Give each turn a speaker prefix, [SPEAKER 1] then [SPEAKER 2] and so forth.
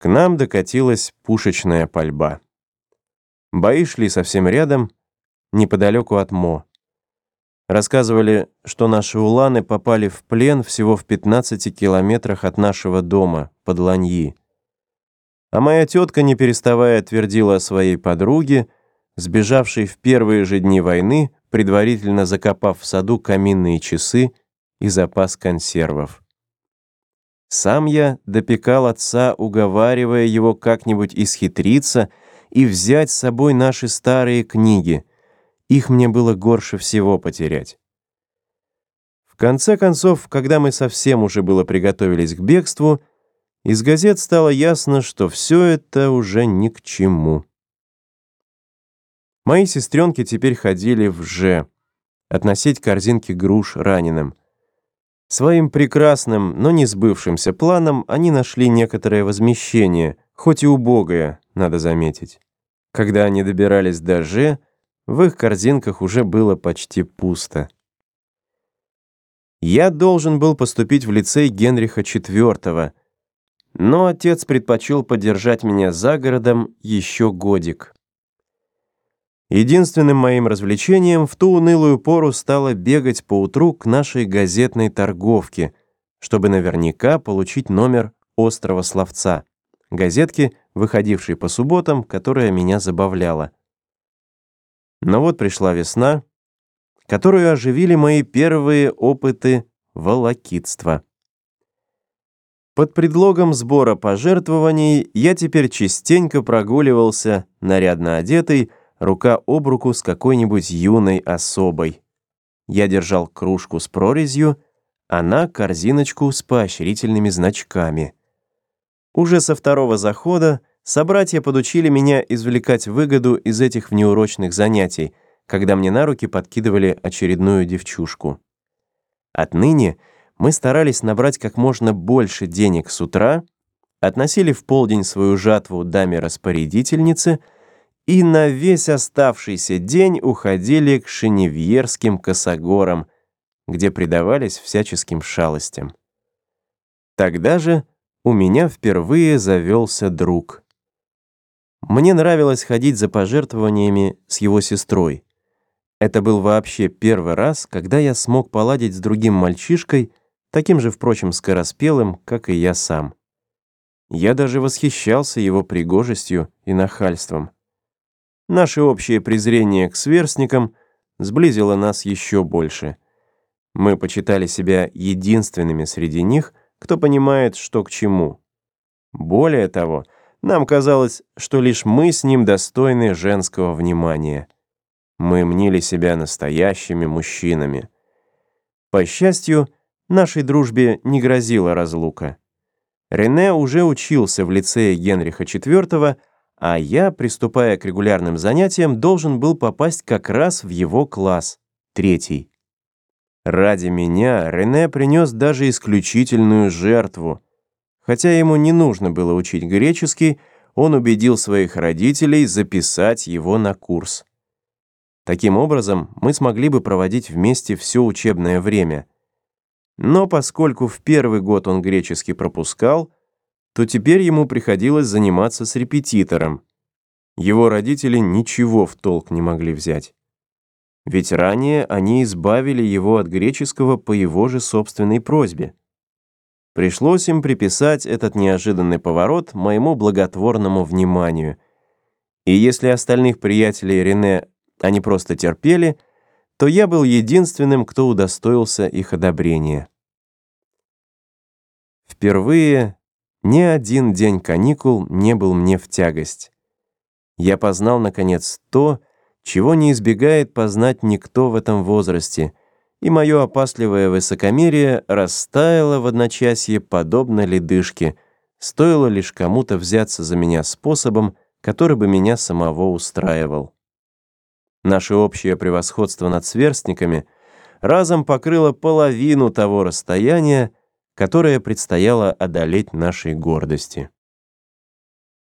[SPEAKER 1] К нам докатилась пушечная пальба. Бои шли совсем рядом, неподалеку от Мо. Рассказывали, что наши уланы попали в плен всего в 15 километрах от нашего дома, под Ланьи. А моя тетка, не переставая, твердила о своей подруге, сбежавшей в первые же дни войны, предварительно закопав в саду каминные часы и запас консервов. Сам я допекал отца, уговаривая его как-нибудь исхитриться и взять с собой наши старые книги. Их мне было горше всего потерять. В конце концов, когда мы совсем уже было приготовились к бегству, из газет стало ясно, что все это уже ни к чему. Мои сестренки теперь ходили в «Ж», относить корзинки груш раненым. Своим прекрасным, но не сбывшимся планом они нашли некоторое возмещение, хоть и убогое, надо заметить. Когда они добирались до Же, в их корзинках уже было почти пусто. Я должен был поступить в лицей Генриха IV, но отец предпочел подержать меня за городом еще годик. Единственным моим развлечением в ту унылую пору стало бегать по утру к нашей газетной торговке, чтобы наверняка получить номер «Острого словца», газетки, выходившей по субботам, которая меня забавляла. Но вот пришла весна, которую оживили мои первые опыты волокитства. Под предлогом сбора пожертвований я теперь частенько прогуливался, нарядно одетый, рука об руку с какой-нибудь юной особой. Я держал кружку с прорезью, она — корзиночку с поощрительными значками. Уже со второго захода собратья подучили меня извлекать выгоду из этих внеурочных занятий, когда мне на руки подкидывали очередную девчушку. Отныне мы старались набрать как можно больше денег с утра, относили в полдень свою жатву даме-распорядительнице — и на весь оставшийся день уходили к шеневьерским косогорам, где предавались всяческим шалостям. Тогда же у меня впервые завелся друг. Мне нравилось ходить за пожертвованиями с его сестрой. Это был вообще первый раз, когда я смог поладить с другим мальчишкой, таким же, впрочем, скороспелым, как и я сам. Я даже восхищался его пригожестью и нахальством. Наше общее презрение к сверстникам сблизило нас еще больше. Мы почитали себя единственными среди них, кто понимает, что к чему. Более того, нам казалось, что лишь мы с ним достойны женского внимания. Мы мнили себя настоящими мужчинами. По счастью, нашей дружбе не грозила разлука. Рене уже учился в лицее Генриха IV, а я, приступая к регулярным занятиям, должен был попасть как раз в его класс, третий. Ради меня Рене принес даже исключительную жертву. Хотя ему не нужно было учить греческий, он убедил своих родителей записать его на курс. Таким образом, мы смогли бы проводить вместе все учебное время. Но поскольку в первый год он греческий пропускал, то теперь ему приходилось заниматься с репетитором. Его родители ничего в толк не могли взять. Ведь ранее они избавили его от греческого по его же собственной просьбе. Пришлось им приписать этот неожиданный поворот моему благотворному вниманию. И если остальных приятелей Рене они просто терпели, то я был единственным, кто удостоился их одобрения. Впервые ни один день каникул не был мне в тягость. Я познал, наконец, то, чего не избегает познать никто в этом возрасте, и мое опасливое высокомерие растаяло в одночасье подобно ледышке, стоило лишь кому-то взяться за меня способом, который бы меня самого устраивал. Наше общее превосходство над сверстниками разом покрыло половину того расстояния, которое предстояло одолеть нашей гордости.